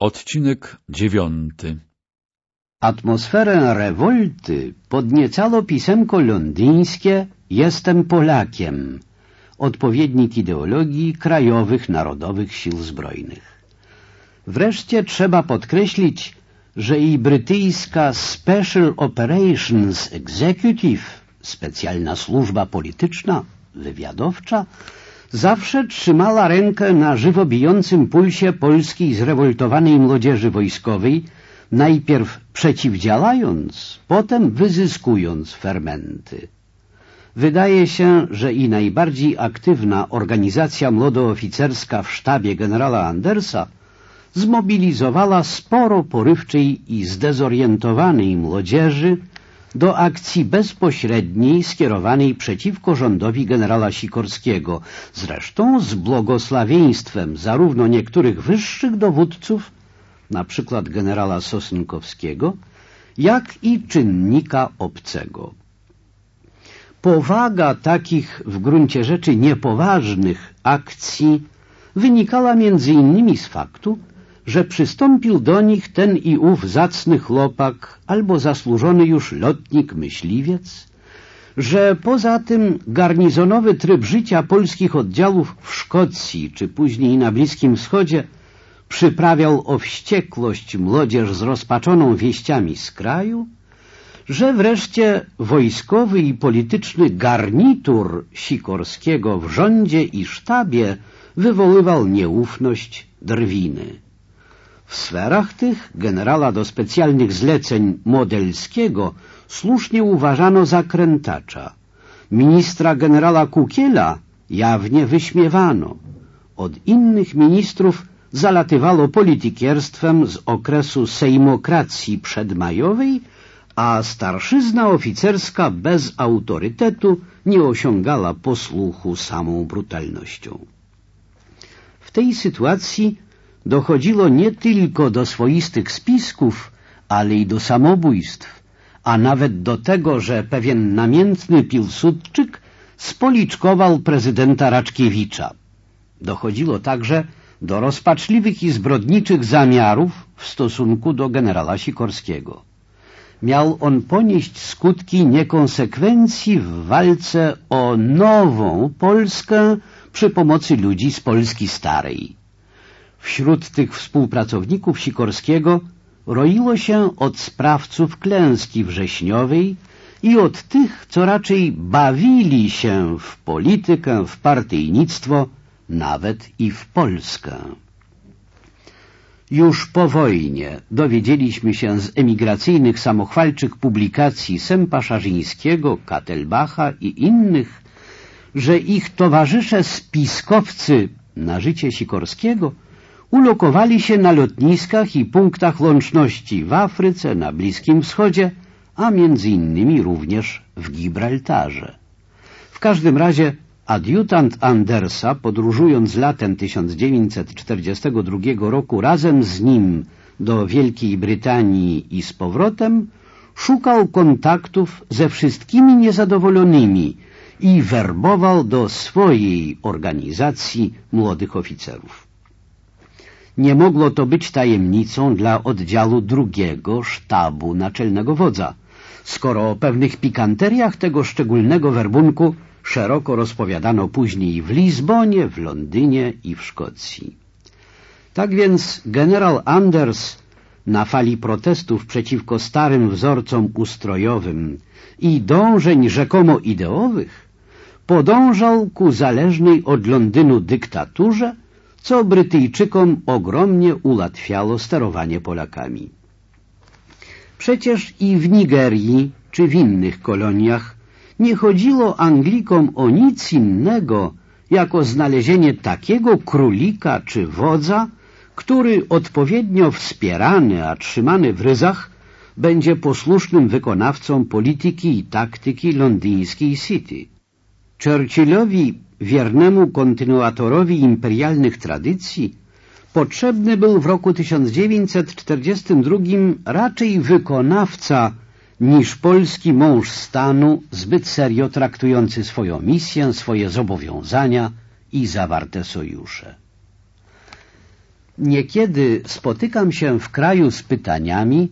Odcinek dziewiąty Atmosferę rewolty podniecało pisemko londyńskie Jestem Polakiem, odpowiednik ideologii krajowych narodowych sił zbrojnych. Wreszcie trzeba podkreślić, że i brytyjska Special Operations Executive, specjalna służba polityczna, wywiadowcza, zawsze trzymała rękę na żywo bijącym pulsie polskiej zrewoltowanej młodzieży wojskowej, najpierw przeciwdziałając, potem wyzyskując fermenty. Wydaje się, że i najbardziej aktywna organizacja młodooficerska w sztabie generała Andersa zmobilizowała sporo porywczej i zdezorientowanej młodzieży do akcji bezpośredniej skierowanej przeciwko rządowi generała Sikorskiego, zresztą z błogosławieństwem zarówno niektórych wyższych dowódców, na przykład generała Sosnkowskiego, jak i czynnika obcego. Powaga takich w gruncie rzeczy niepoważnych akcji wynikała między innymi z faktu, że przystąpił do nich ten i ów zacny chłopak albo zasłużony już lotnik myśliwiec, że poza tym garnizonowy tryb życia polskich oddziałów w Szkocji czy później na Bliskim Wschodzie przyprawiał o wściekłość młodzież zrozpaczoną wieściami z kraju, że wreszcie wojskowy i polityczny garnitur Sikorskiego w rządzie i sztabie wywoływał nieufność drwiny. W sferach tych generała do specjalnych zleceń Modelskiego słusznie uważano za krętacza. Ministra generała Kukiela jawnie wyśmiewano. Od innych ministrów zalatywało politykierstwem z okresu sejmokracji przedmajowej, a starszyzna oficerska bez autorytetu nie osiągała posłuchu samą brutalnością. W tej sytuacji dochodziło nie tylko do swoistych spisków, ale i do samobójstw, a nawet do tego, że pewien namiętny Pilsudczyk spoliczkował prezydenta Raczkiewicza. Dochodziło także do rozpaczliwych i zbrodniczych zamiarów w stosunku do generała Sikorskiego. Miał on ponieść skutki niekonsekwencji w walce o nową Polskę przy pomocy ludzi z Polski Starej. Wśród tych współpracowników Sikorskiego roiło się od sprawców klęski wrześniowej i od tych, co raczej bawili się w politykę, w partyjnictwo, nawet i w Polskę. Już po wojnie dowiedzieliśmy się z emigracyjnych samochwalczych publikacji Sempa Szarzyńskiego, Katelbacha i innych, że ich towarzysze spiskowcy na życie Sikorskiego ulokowali się na lotniskach i punktach łączności w Afryce, na Bliskim Wschodzie, a między innymi również w Gibraltarze. W każdym razie adiutant Andersa, podróżując latem 1942 roku razem z nim do Wielkiej Brytanii i z powrotem, szukał kontaktów ze wszystkimi niezadowolonymi i werbował do swojej organizacji młodych oficerów. Nie mogło to być tajemnicą dla oddziału drugiego sztabu naczelnego wodza, skoro o pewnych pikanteriach tego szczególnego werbunku szeroko rozpowiadano później w Lizbonie, w Londynie i w Szkocji. Tak więc generał Anders na fali protestów przeciwko starym wzorcom ustrojowym i dążeń rzekomo ideowych podążał ku zależnej od Londynu dyktaturze, co Brytyjczykom ogromnie ułatwiało sterowanie Polakami. Przecież i w Nigerii czy w innych koloniach nie chodziło Anglikom o nic innego, jak o znalezienie takiego królika czy wodza, który odpowiednio wspierany, a trzymany w ryzach, będzie posłusznym wykonawcą polityki i taktyki londyńskiej City. Churchillowi wiernemu kontynuatorowi imperialnych tradycji, potrzebny był w roku 1942 raczej wykonawca niż polski mąż stanu zbyt serio traktujący swoją misję, swoje zobowiązania i zawarte sojusze. Niekiedy spotykam się w kraju z pytaniami,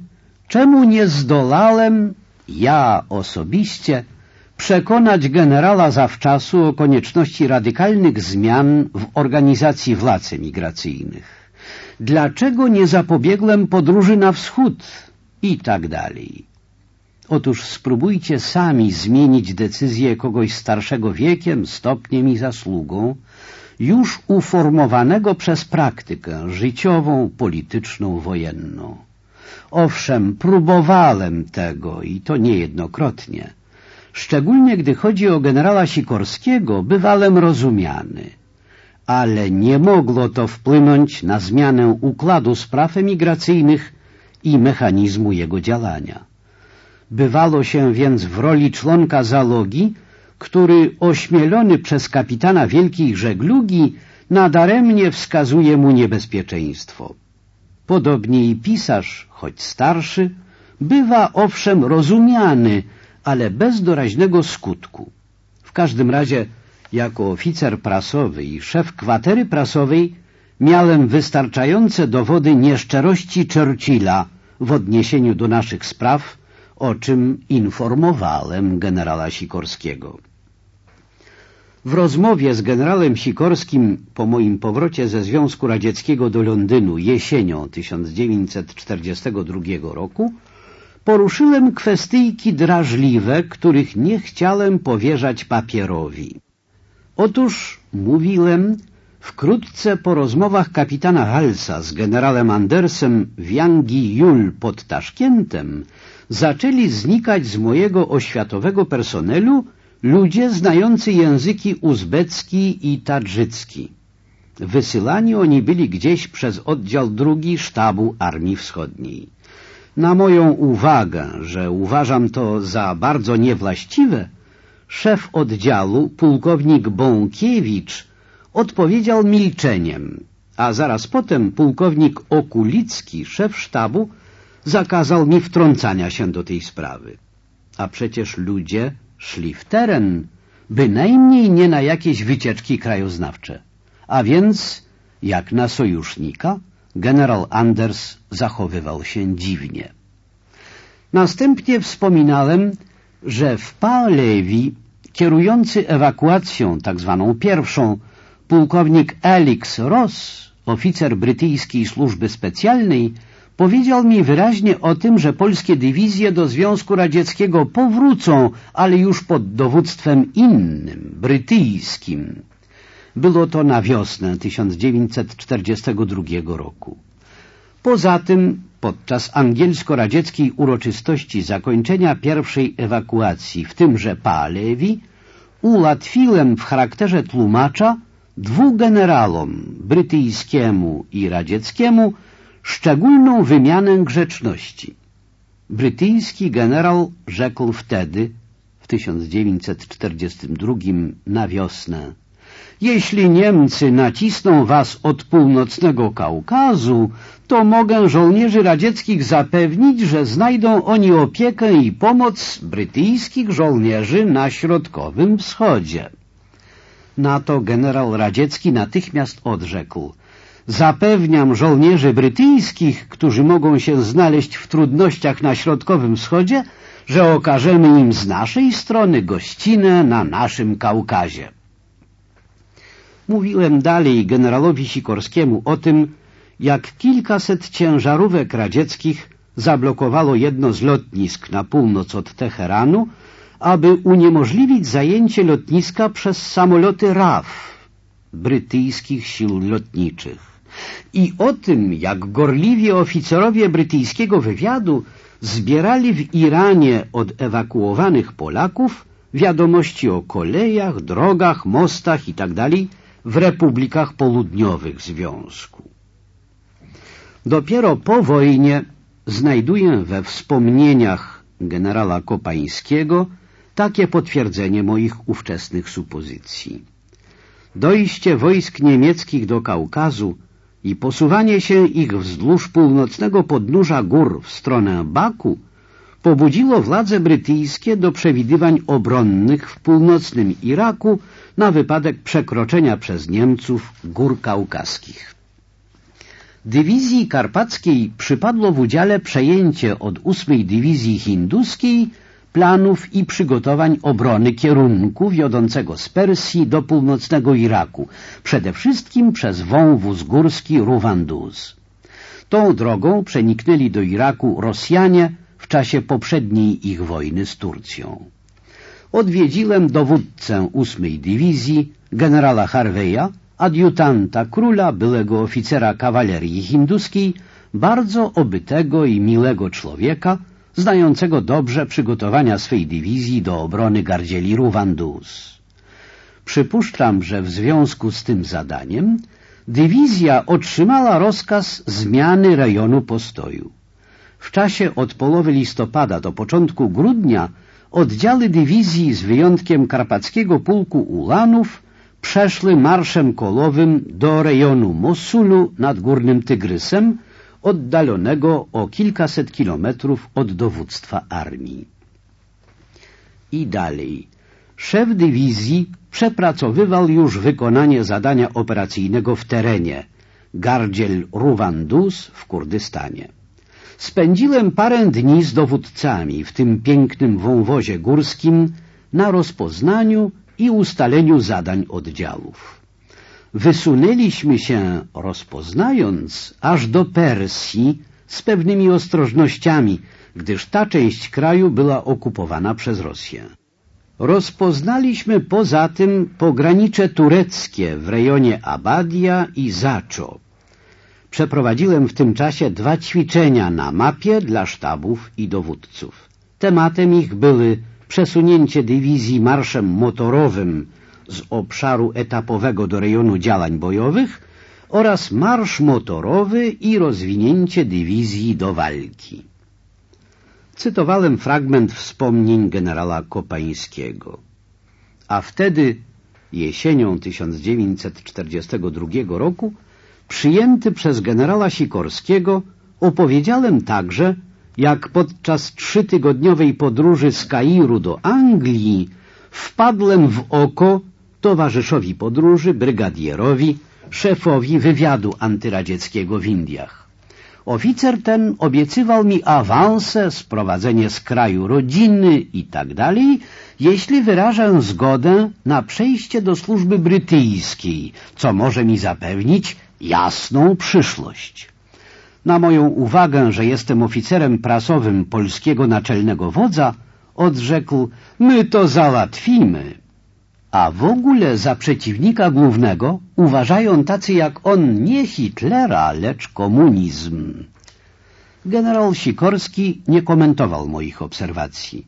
czemu nie zdolałem, ja osobiście, przekonać generała zawczasu o konieczności radykalnych zmian w organizacji władz emigracyjnych. Dlaczego nie zapobiegłem podróży na wschód i tak dalej. Otóż spróbujcie sami zmienić decyzję kogoś starszego wiekiem, stopniem i zasługą, już uformowanego przez praktykę życiową, polityczną, wojenną. Owszem, próbowałem tego i to niejednokrotnie. Szczególnie gdy chodzi o generała Sikorskiego, bywałem rozumiany. Ale nie mogło to wpłynąć na zmianę układu spraw emigracyjnych i mechanizmu jego działania. Bywało się więc w roli członka załogi, który ośmielony przez kapitana wielkiej żeglugi nadaremnie wskazuje mu niebezpieczeństwo. Podobnie i pisarz, choć starszy, bywa owszem rozumiany, ale bez doraźnego skutku. W każdym razie, jako oficer prasowy i szef kwatery prasowej, miałem wystarczające dowody nieszczerości Churchilla w odniesieniu do naszych spraw, o czym informowałem generała Sikorskiego. W rozmowie z generałem Sikorskim po moim powrocie ze Związku Radzieckiego do Londynu jesienią 1942 roku poruszyłem kwestyjki drażliwe, których nie chciałem powierzać papierowi. Otóż, mówiłem, wkrótce po rozmowach kapitana Halsa z generałem Andersem w Yangi Jul pod Taszkientem zaczęli znikać z mojego oświatowego personelu ludzie znający języki uzbecki i tadżycki. Wysyłani oni byli gdzieś przez oddział drugi sztabu Armii Wschodniej. Na moją uwagę, że uważam to za bardzo niewłaściwe, szef oddziału, pułkownik Bąkiewicz, odpowiedział milczeniem, a zaraz potem pułkownik Okulicki, szef sztabu, zakazał mi wtrącania się do tej sprawy. A przecież ludzie szli w teren, bynajmniej nie na jakieś wycieczki krajoznawcze. A więc, jak na sojusznika, generał Anders zachowywał się dziwnie. Następnie wspominałem, że w Palewi kierujący ewakuacją, tak zwaną pierwszą, pułkownik Elix Ross, oficer brytyjskiej służby specjalnej, powiedział mi wyraźnie o tym, że polskie dywizje do Związku Radzieckiego powrócą, ale już pod dowództwem innym, brytyjskim. Było to na wiosnę 1942 roku. Poza tym podczas angielsko-radzieckiej uroczystości zakończenia pierwszej ewakuacji w tymże Palewi ułatwiłem w charakterze tłumacza dwóch generałom, brytyjskiemu i radzieckiemu, szczególną wymianę grzeczności. Brytyjski generał rzekł wtedy, w 1942 na wiosnę, jeśli Niemcy nacisną was od północnego Kaukazu, to mogę żołnierzy radzieckich zapewnić, że znajdą oni opiekę i pomoc brytyjskich żołnierzy na Środkowym Wschodzie. Na to generał radziecki natychmiast odrzekł – Zapewniam żołnierzy brytyjskich, którzy mogą się znaleźć w trudnościach na Środkowym Wschodzie, że okażemy im z naszej strony gościnę na naszym Kaukazie. Mówiłem dalej generalowi Sikorskiemu o tym, jak kilkaset ciężarówek radzieckich zablokowało jedno z lotnisk na północ od Teheranu, aby uniemożliwić zajęcie lotniska przez samoloty RAF, brytyjskich sił lotniczych i o tym, jak gorliwie oficerowie brytyjskiego wywiadu zbierali w Iranie od ewakuowanych Polaków wiadomości o kolejach, drogach, mostach itd. W republikach południowych Związku. Dopiero po wojnie znajduję we wspomnieniach generała Kopańskiego takie potwierdzenie moich ówczesnych supozycji. Dojście wojsk niemieckich do Kaukazu i posuwanie się ich wzdłuż północnego podnóża gór w stronę Baku pobudziło władze brytyjskie do przewidywań obronnych w północnym Iraku na wypadek przekroczenia przez Niemców gór kaukaskich. Dywizji Karpackiej przypadło w udziale przejęcie od ósmej Dywizji Hinduskiej planów i przygotowań obrony kierunku wiodącego z Persji do północnego Iraku, przede wszystkim przez wąwóz górski Ruwanduz. Tą drogą przeniknęli do Iraku Rosjanie w czasie poprzedniej ich wojny z Turcją. Odwiedziłem dowódcę ósmej dywizji, generała Harveya, adiutanta króla, byłego oficera kawalerii hinduskiej, bardzo obytego i miłego człowieka, znającego dobrze przygotowania swej dywizji do obrony gardzieli Ruwandus. Przypuszczam, że w związku z tym zadaniem dywizja otrzymała rozkaz zmiany rejonu postoju. W czasie od połowy listopada do początku grudnia oddziały dywizji z wyjątkiem karpackiego pułku Ulanów przeszły marszem kolowym do rejonu Mosulu nad Górnym Tygrysem, oddalonego o kilkaset kilometrów od dowództwa armii. I dalej. Szef dywizji przepracowywał już wykonanie zadania operacyjnego w terenie Gardziel Ruwandus w Kurdystanie. Spędziłem parę dni z dowódcami w tym pięknym wąwozie górskim na rozpoznaniu i ustaleniu zadań oddziałów. Wysunęliśmy się, rozpoznając, aż do Persji z pewnymi ostrożnościami, gdyż ta część kraju była okupowana przez Rosję. Rozpoznaliśmy poza tym pogranicze tureckie w rejonie Abadia i Zaczo. Przeprowadziłem w tym czasie dwa ćwiczenia na mapie dla sztabów i dowódców. Tematem ich były przesunięcie dywizji marszem motorowym z obszaru etapowego do rejonu działań bojowych oraz marsz motorowy i rozwinięcie dywizji do walki. Cytowałem fragment wspomnień generała Kopańskiego. A wtedy, jesienią 1942 roku, przyjęty przez generała Sikorskiego, opowiedziałem także, jak podczas trzytygodniowej podróży z Kairu do Anglii wpadłem w oko towarzyszowi podróży, brygadierowi, szefowi wywiadu antyradzieckiego w Indiach. Oficer ten obiecywał mi awanse, sprowadzenie z kraju rodziny i tak jeśli wyrażę zgodę na przejście do służby brytyjskiej, co może mi zapewnić jasną przyszłość. Na moją uwagę, że jestem oficerem prasowym polskiego naczelnego wodza, odrzekł, my to załatwimy. A w ogóle za przeciwnika głównego uważają tacy jak on nie Hitlera, lecz komunizm. Generał Sikorski nie komentował moich obserwacji.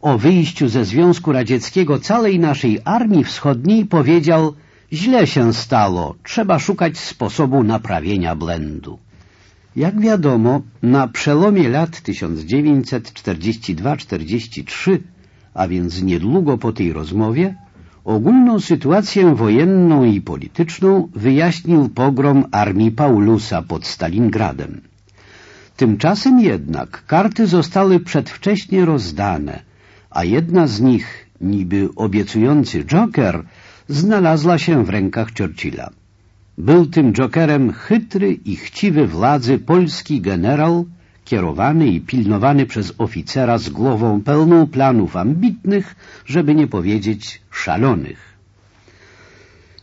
O wyjściu ze Związku Radzieckiego całej naszej Armii Wschodniej powiedział Źle się stało, trzeba szukać sposobu naprawienia błędu. Jak wiadomo, na przełomie lat 1942-43, a więc niedługo po tej rozmowie, ogólną sytuację wojenną i polityczną wyjaśnił pogrom armii Paulusa pod Stalingradem. Tymczasem jednak karty zostały przedwcześnie rozdane, a jedna z nich, niby obiecujący Joker, znalazła się w rękach Churchilla. Był tym jokerem chytry i chciwy władzy polski generał, kierowany i pilnowany przez oficera z głową pełną planów ambitnych, żeby nie powiedzieć szalonych.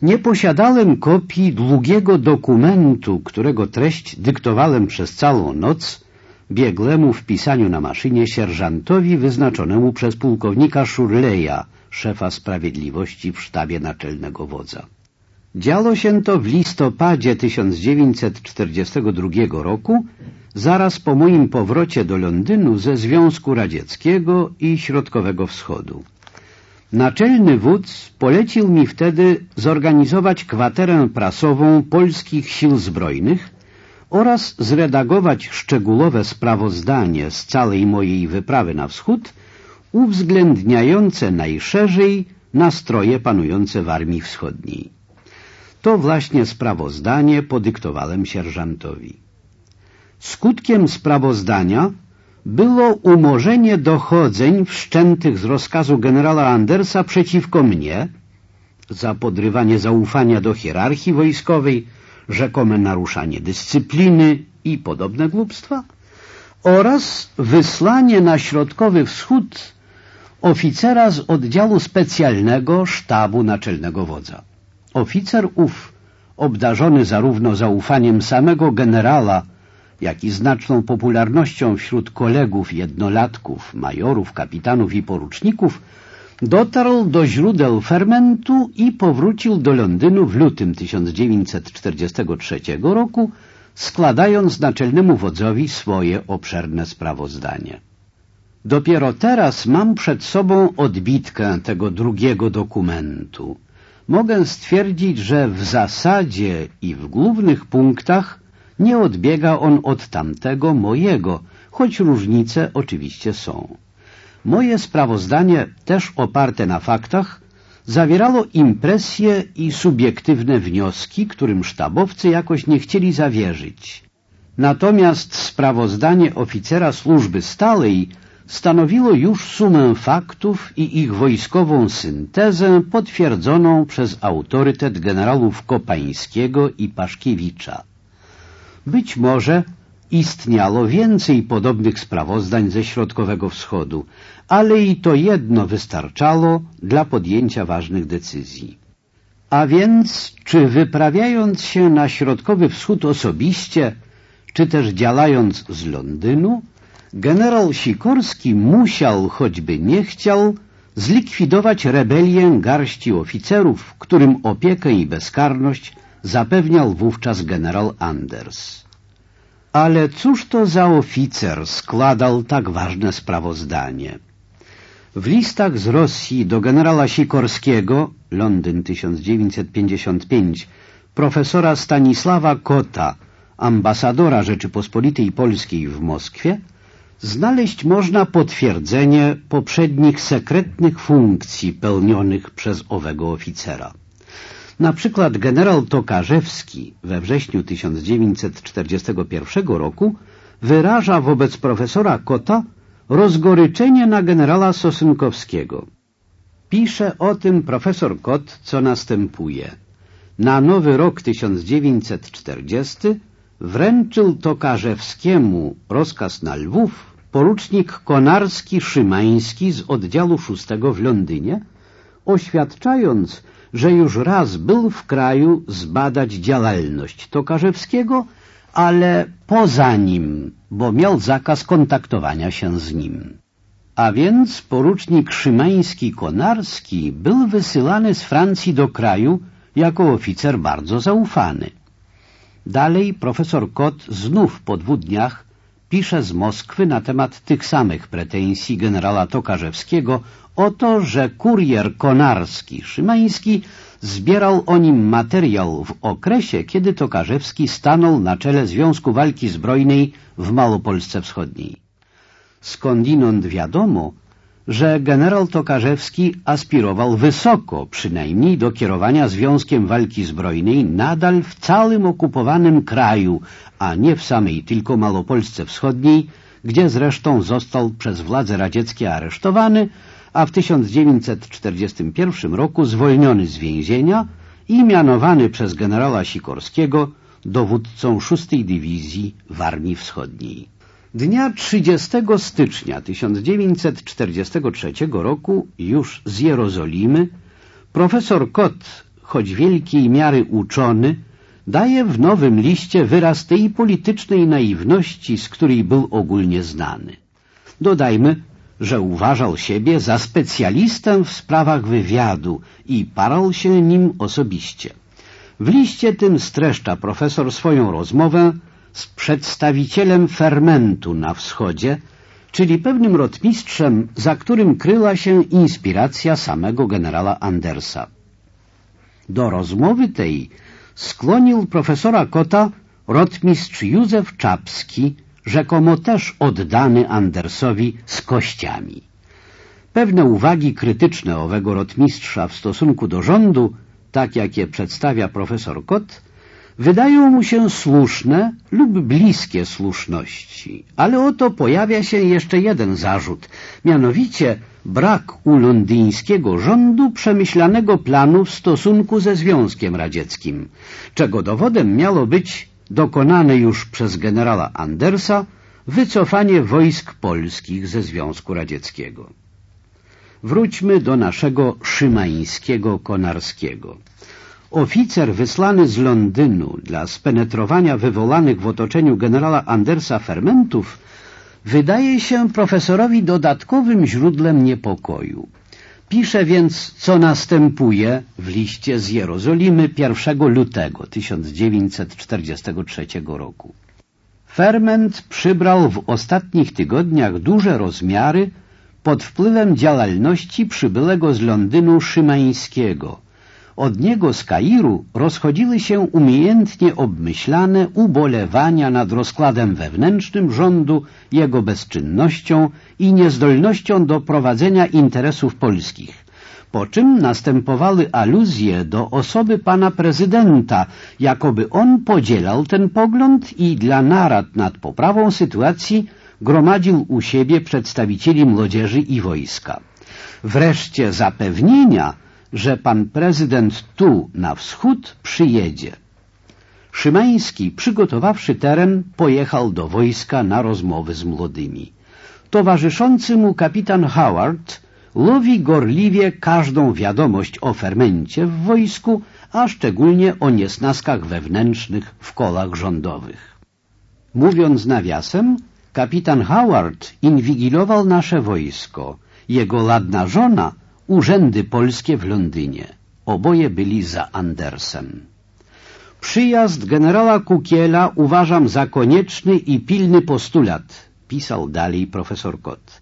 Nie posiadałem kopii długiego dokumentu, którego treść dyktowałem przez całą noc bieglemu w pisaniu na maszynie sierżantowi wyznaczonemu przez pułkownika Szurleja, szefa sprawiedliwości w sztabie naczelnego wodza. Działo się to w listopadzie 1942 roku, zaraz po moim powrocie do Londynu ze Związku Radzieckiego i Środkowego Wschodu. Naczelny wódz polecił mi wtedy zorganizować kwaterę prasową polskich sił zbrojnych oraz zredagować szczegółowe sprawozdanie z całej mojej wyprawy na wschód, uwzględniające najszerzej nastroje panujące w Armii Wschodniej. To właśnie sprawozdanie podyktowałem sierżantowi. Skutkiem sprawozdania było umorzenie dochodzeń wszczętych z rozkazu generała Andersa przeciwko mnie za podrywanie zaufania do hierarchii wojskowej, rzekome naruszanie dyscypliny i podobne głupstwa oraz wysłanie na Środkowy Wschód oficera z oddziału specjalnego sztabu naczelnego wodza. Oficer ów, obdarzony zarówno zaufaniem samego generała, jak i znaczną popularnością wśród kolegów jednolatków, majorów, kapitanów i poruczników, dotarł do źródeł fermentu i powrócił do Londynu w lutym 1943 roku, składając naczelnemu wodzowi swoje obszerne sprawozdanie. Dopiero teraz mam przed sobą odbitkę tego drugiego dokumentu. Mogę stwierdzić, że w zasadzie i w głównych punktach nie odbiega on od tamtego mojego, choć różnice oczywiście są. Moje sprawozdanie, też oparte na faktach, zawierało impresje i subiektywne wnioski, którym sztabowcy jakoś nie chcieli zawierzyć. Natomiast sprawozdanie oficera służby stałej stanowiło już sumę faktów i ich wojskową syntezę potwierdzoną przez autorytet generałów Kopańskiego i Paszkiewicza. Być może istniało więcej podobnych sprawozdań ze Środkowego Wschodu, ale i to jedno wystarczało dla podjęcia ważnych decyzji. A więc, czy wyprawiając się na Środkowy Wschód osobiście, czy też działając z Londynu, generał Sikorski musiał, choćby nie chciał, zlikwidować rebelię garści oficerów, którym opiekę i bezkarność zapewniał wówczas generał Anders. Ale cóż to za oficer składał tak ważne sprawozdanie? W listach z Rosji do generała Sikorskiego, Londyn 1955, profesora Stanisława Kota, ambasadora Rzeczypospolitej Polskiej w Moskwie, znaleźć można potwierdzenie poprzednich sekretnych funkcji pełnionych przez owego oficera. Na przykład generał Tokarzewski we wrześniu 1941 roku wyraża wobec profesora Kota rozgoryczenie na generała Sosynkowskiego. Pisze o tym profesor Kot, co następuje. Na nowy rok 1940 wręczył Tokarzewskiemu rozkaz na Lwów porucznik Konarski-Szymański z oddziału szóstego w Londynie, oświadczając, że już raz był w kraju zbadać działalność Tokarzewskiego, ale poza nim, bo miał zakaz kontaktowania się z nim. A więc porucznik Szymański-Konarski był wysyłany z Francji do kraju jako oficer bardzo zaufany. Dalej profesor Kot znów po dwóch dniach pisze z Moskwy na temat tych samych pretensji generała Tokarzewskiego o to, że kurier konarski Szymański zbierał o nim materiał w okresie, kiedy Tokarzewski stanął na czele Związku Walki Zbrojnej w Małopolsce Wschodniej. Skądinąd wiadomo, że generał Tokarzewski aspirował wysoko, przynajmniej do kierowania Związkiem Walki Zbrojnej nadal w całym okupowanym kraju, a nie w samej tylko Malopolsce Wschodniej, gdzie zresztą został przez władze radzieckie aresztowany, a w 1941 roku zwolniony z więzienia i mianowany przez generała Sikorskiego dowódcą 6 Dywizji w Armii Wschodniej. Dnia 30 stycznia 1943 roku już z Jerozolimy profesor Kot, choć wielkiej miary uczony, daje w nowym liście wyraz tej politycznej naiwności, z której był ogólnie znany. Dodajmy, że uważał siebie za specjalistę w sprawach wywiadu i parał się nim osobiście. W liście tym streszcza profesor swoją rozmowę z przedstawicielem fermentu na wschodzie, czyli pewnym rotmistrzem, za którym kryła się inspiracja samego generała Andersa. Do rozmowy tej skłonił profesora Kota rotmistrz Józef Czapski, rzekomo też oddany Andersowi z kościami. Pewne uwagi krytyczne owego rotmistrza w stosunku do rządu, tak jak je przedstawia profesor Kot, wydają mu się słuszne lub bliskie słuszności. Ale oto pojawia się jeszcze jeden zarzut, mianowicie brak u londyńskiego rządu przemyślanego planu w stosunku ze Związkiem Radzieckim, czego dowodem miało być dokonane już przez generała Andersa wycofanie wojsk polskich ze Związku Radzieckiego. Wróćmy do naszego szymańskiego Konarskiego. Oficer wysłany z Londynu dla spenetrowania wywołanych w otoczeniu generała Andersa fermentów wydaje się profesorowi dodatkowym źródłem niepokoju. Pisze więc, co następuje w liście z Jerozolimy 1 lutego 1943 roku. Ferment przybrał w ostatnich tygodniach duże rozmiary pod wpływem działalności przybyłego z Londynu Szymańskiego – od niego z Kairu rozchodziły się umiejętnie obmyślane ubolewania nad rozkładem wewnętrznym rządu, jego bezczynnością i niezdolnością do prowadzenia interesów polskich, po czym następowały aluzje do osoby pana prezydenta, jakoby on podzielał ten pogląd i dla narad nad poprawą sytuacji gromadził u siebie przedstawicieli młodzieży i wojska. Wreszcie zapewnienia, że pan prezydent tu, na wschód, przyjedzie. Szymański, przygotowawszy teren, pojechał do wojska na rozmowy z młodymi. Towarzyszący mu kapitan Howard lowi gorliwie każdą wiadomość o fermencie w wojsku, a szczególnie o niesnaskach wewnętrznych w kolach rządowych. Mówiąc nawiasem, kapitan Howard inwigilował nasze wojsko. Jego ladna żona urzędy polskie w Londynie. Oboje byli za Andersem. Przyjazd generała Kukiela uważam za konieczny i pilny postulat, pisał dalej profesor Kot.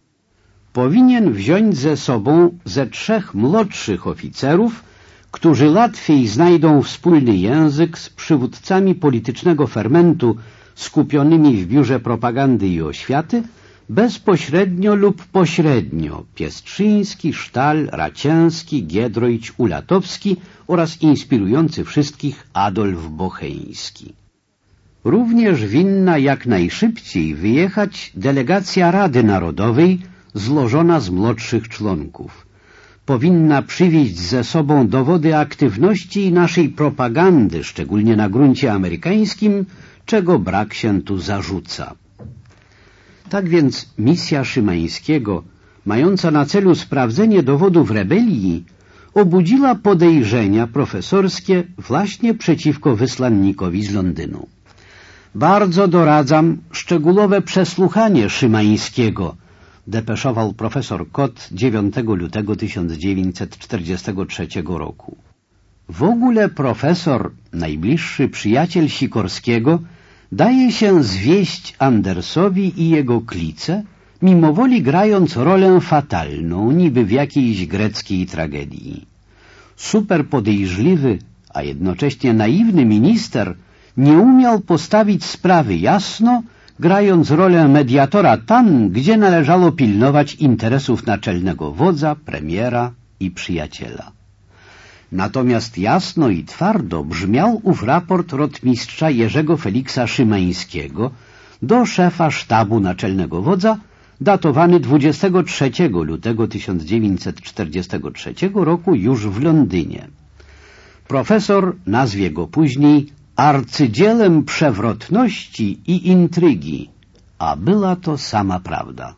Powinien wziąć ze sobą ze trzech młodszych oficerów, którzy łatwiej znajdą wspólny język z przywódcami politycznego fermentu skupionymi w biurze propagandy i oświaty, bezpośrednio lub pośrednio Piestrzyński, Sztal, Racięski, Giedroyć, Ulatowski oraz inspirujący wszystkich Adolf Bocheński. Również winna jak najszybciej wyjechać delegacja Rady Narodowej złożona z młodszych członków. Powinna przywieźć ze sobą dowody aktywności naszej propagandy, szczególnie na gruncie amerykańskim, czego brak się tu zarzuca. Tak więc misja Szymańskiego, mająca na celu sprawdzenie dowodów rebelii, obudziła podejrzenia profesorskie właśnie przeciwko wysłannikowi z Londynu. Bardzo doradzam szczegółowe przesłuchanie Szymańskiego, depeszował profesor Kot 9 lutego 1943 roku. W ogóle profesor, najbliższy przyjaciel Sikorskiego, daje się zwieść Andersowi i jego klice, mimowoli grając rolę fatalną, niby w jakiejś greckiej tragedii. Super podejrzliwy, a jednocześnie naiwny minister nie umiał postawić sprawy jasno, grając rolę mediatora tam, gdzie należało pilnować interesów naczelnego wodza, premiera i przyjaciela. Natomiast jasno i twardo brzmiał ów raport rotmistrza Jerzego Feliksa Szymańskiego do szefa sztabu naczelnego wodza, datowany 23 lutego 1943 roku już w Londynie. Profesor nazwie go później arcydzielem przewrotności i intrygi, a była to sama prawda.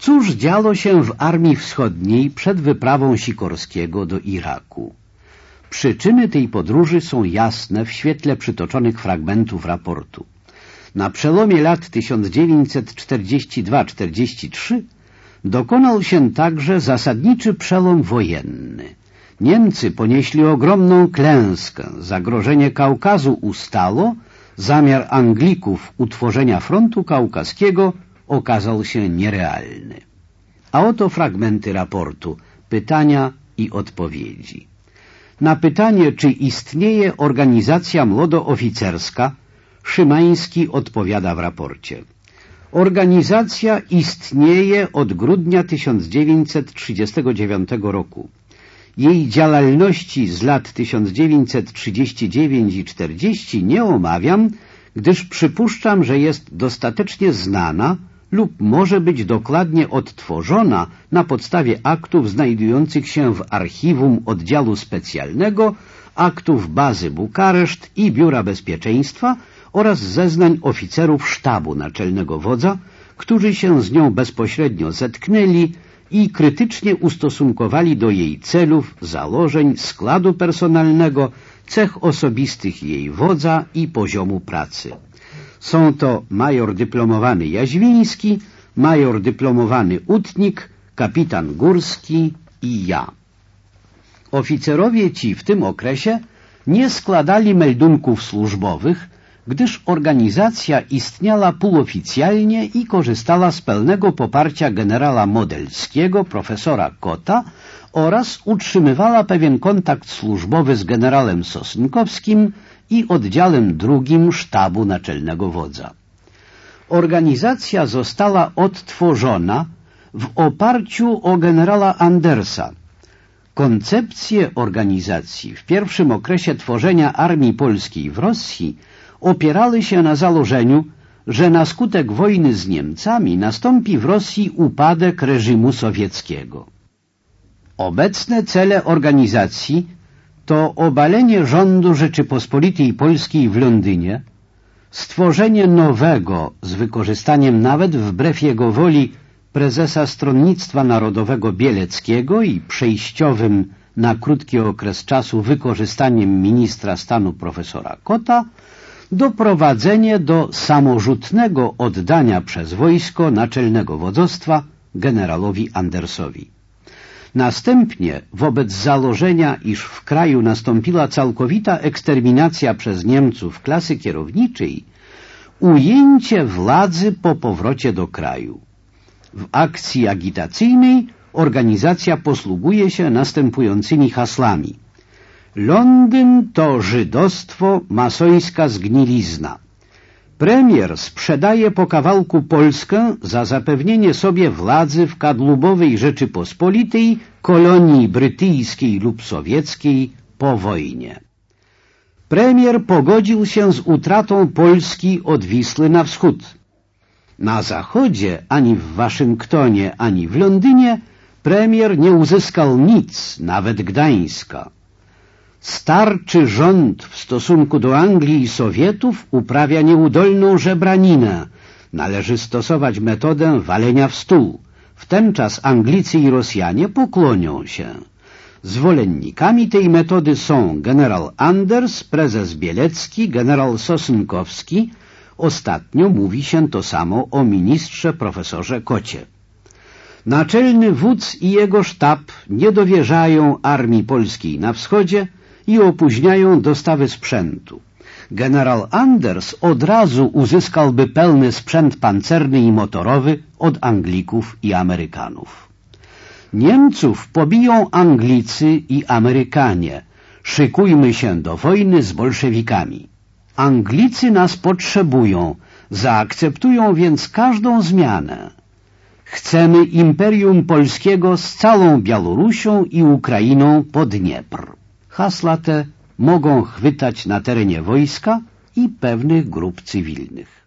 Cóż działo się w Armii Wschodniej przed wyprawą Sikorskiego do Iraku? Przyczyny tej podróży są jasne w świetle przytoczonych fragmentów raportu. Na przełomie lat 1942-43 dokonał się także zasadniczy przełom wojenny. Niemcy ponieśli ogromną klęskę, zagrożenie Kaukazu ustało, zamiar Anglików utworzenia frontu kaukaskiego okazał się nierealny. A oto fragmenty raportu, pytania i odpowiedzi. Na pytanie, czy istnieje organizacja młodooficerska, Szymański odpowiada w raporcie. Organizacja istnieje od grudnia 1939 roku. Jej działalności z lat 1939 i 40 nie omawiam, gdyż przypuszczam, że jest dostatecznie znana lub może być dokładnie odtworzona na podstawie aktów znajdujących się w archiwum oddziału specjalnego, aktów bazy Bukareszt i Biura Bezpieczeństwa oraz zeznań oficerów sztabu naczelnego wodza, którzy się z nią bezpośrednio zetknęli i krytycznie ustosunkowali do jej celów, założeń, składu personalnego, cech osobistych jej wodza i poziomu pracy. Są to major dyplomowany Jaźwiński, major dyplomowany Utnik, kapitan Górski i ja. Oficerowie ci w tym okresie nie składali meldunków służbowych, gdyż organizacja istniała półoficjalnie i korzystała z pełnego poparcia generała Modelskiego, profesora Kota oraz utrzymywała pewien kontakt służbowy z generałem Sosnkowskim i oddziałem drugim sztabu naczelnego wodza. Organizacja została odtworzona w oparciu o generała Andersa. Koncepcje organizacji w pierwszym okresie tworzenia Armii Polskiej w Rosji opierały się na założeniu, że na skutek wojny z Niemcami nastąpi w Rosji upadek reżimu sowieckiego. Obecne cele organizacji to obalenie rządu Rzeczypospolitej Polskiej w Londynie, stworzenie nowego, z wykorzystaniem nawet wbrew jego woli prezesa Stronnictwa Narodowego Bieleckiego i przejściowym na krótki okres czasu wykorzystaniem ministra stanu profesora Kota, doprowadzenie do samorzutnego oddania przez wojsko naczelnego wodzostwa generalowi Andersowi. Następnie wobec założenia, iż w kraju nastąpiła całkowita eksterminacja przez Niemców klasy kierowniczej, ujęcie władzy po powrocie do kraju. W akcji agitacyjnej organizacja posługuje się następującymi hasłami. Londyn to żydostwo, masońska zgnilizna. Premier sprzedaje po kawałku Polskę za zapewnienie sobie władzy w kadlubowej Rzeczypospolitej, kolonii brytyjskiej lub sowieckiej po wojnie. Premier pogodził się z utratą Polski od Wisły na wschód. Na zachodzie, ani w Waszyngtonie, ani w Londynie premier nie uzyskał nic, nawet Gdańska. Starczy rząd w stosunku do Anglii i Sowietów uprawia nieudolną żebraninę. Należy stosować metodę walenia w stół. W ten czas Anglicy i Rosjanie pokłonią się. Zwolennikami tej metody są generał Anders, prezes Bielecki, generał Sosnkowski. Ostatnio mówi się to samo o ministrze profesorze Kocie. Naczelny wódz i jego sztab nie dowierzają armii polskiej na wschodzie, i opóźniają dostawy sprzętu. Generał Anders od razu uzyskałby pełny sprzęt pancerny i motorowy od Anglików i Amerykanów. Niemców pobiją Anglicy i Amerykanie. Szykujmy się do wojny z bolszewikami. Anglicy nas potrzebują, zaakceptują więc każdą zmianę. Chcemy Imperium Polskiego z całą Białorusią i Ukrainą pod Dniepr. Hasla te mogą chwytać na terenie wojska i pewnych grup cywilnych.